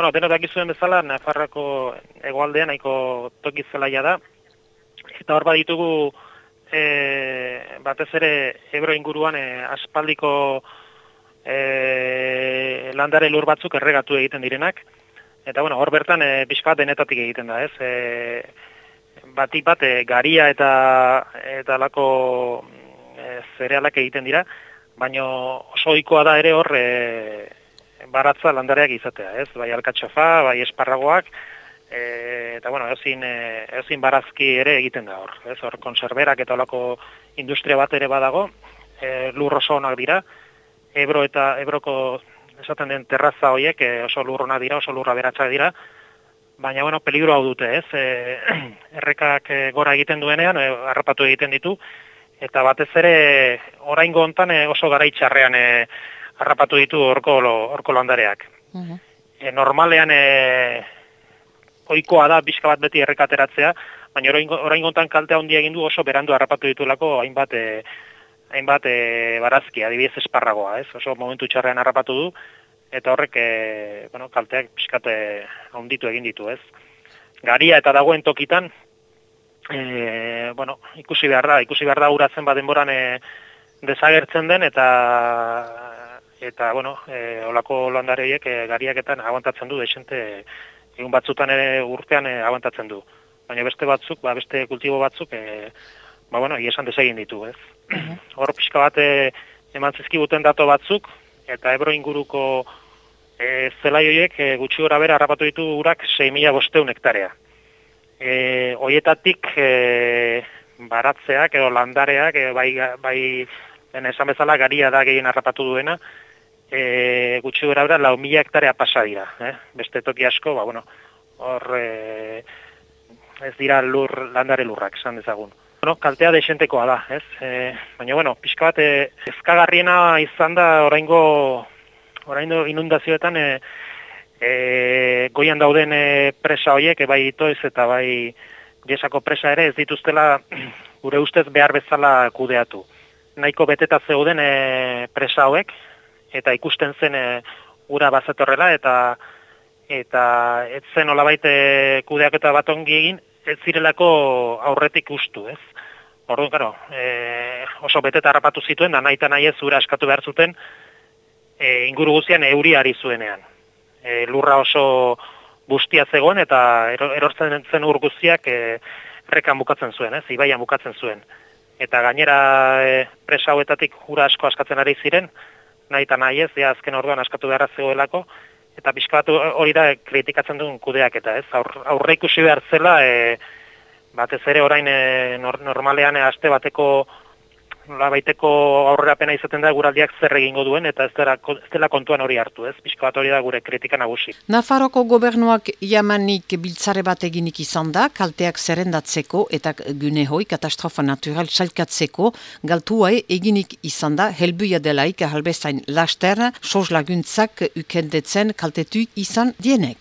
Bueno, deno dakizuen bezala, Nafarrako egoaldean nahiko toki zelaia da, eta hor baditugu e, batez ere Ebro inguruan e, aspaldiko e, landare lur batzuk erregatu egiten direnak, eta bueno, hor bertan e, pixka denetatik egiten da, ez? E, batik bat e, garia eta eta lako e, zerealak egiten dira, baino oso ohikoa da ere hor e, baratza landareak izatea, ez? Bai alkatxofa, bai esparragoak, e, eta bueno, ezin, e, ezin barazki ere egiten da hor, ez? Hor konserberak eta olako industria bat ere badago, e, lur oso onak dira, Ebro eta Ebroko esaten den terraza horiek e, oso lurrona dira, oso lurra beratza dira, baina bueno, peligro hau dute, ez? E, errekak gora egiten duenean, e, harrapatu egiten ditu, eta batez ere oraingo hontan oso garaitxarrean e, harrapatu ditu orko orko landareak. Uh e, normalean e, ohikoa da bizka bat beti errekateratzea, baina orain gontan kaltea handia egin du oso berandu harrapatu ditulako hainbat e, hainbat e, barazki, adibidez esparragoa, ez? Oso momentu txarrean harrapatu du eta horrek e, bueno, kalteak pixkate handitu egin ditu, ez? Garia eta dagoen tokitan e, bueno, ikusi behar da, ikusi behar da uratzen baden boran e, desagertzen den eta eta bueno, e, olako landare horiek e, gariaketan aguantatzen du desente egun batzutan ere urtean e, aguantatzen du. Baina beste batzuk, ba, beste kultibo batzuk e, ba bueno, iesan desegin ditu, ez. Hor pixka bat e, eman zizkibuten dato batzuk eta Ebro inguruko e, zelai horiek e, gutxi gora bera harrapatu ditu urak 6.500 hektarea. E, oietatik e, baratzeak edo landareak e, bai, bai esan bezala garia da gehien harrapatu duena, e, gutxi gara bera, lau mila hektarea pasa dira. Eh? Beste toki asko, ba, bueno, hor e, ez dira lur, landare lurrak, esan dezagun. Bueno, kaltea desentekoa da, ez? E, baina, bueno, pixka bat, e, ezkagarriena izan da oraingo, oraingo inundazioetan, e, e, goian dauden e, presa horiek, e, bai itoiz eta bai jesako presa ere, ez dituztela gure ustez behar bezala kudeatu. Nahiko beteta zeuden e, presa hauek, eta ikusten zen e, ura bazetorrela eta eta ez zen olabait e, kudeaketa bat ongi egin ez zirelako aurretik ustu, ez? Orduan, karo, e, oso beteta harrapatu zituen, da nahi eta nahi ez ura askatu behar zuten e, inguru guztian euri ari zuenean. E, lurra oso guztia zegoen eta erortzen zen ur guztiak e, rekan bukatzen zuen, ez? Ibaian bukatzen zuen. Eta gainera e, presa hauetatik ura asko askatzen ari ziren, nahi eta nahi ez, ja azken orduan askatu beharra zegoelako, eta pixka hori da kritikatzen duen kudeak eta ez, Aur, aurre ikusi behar zela, e, batez ere orain e, normalean e, aste bateko baiteko aurrerapena izaten da guraldiak zer egingo duen eta ez dela, ez dela kontuan hori hartu, ez? Pixko bat hori da gure kritika nagusi. Nafarroko gobernuak jamanik biltzare bat eginik izan da, kalteak zerrendatzeko eta gune hoi katastrofa natural salkatzeko galtuae eginik izan da helbuia delaik halbezain laster, sos laguntzak ukendetzen kaltetu izan dienek.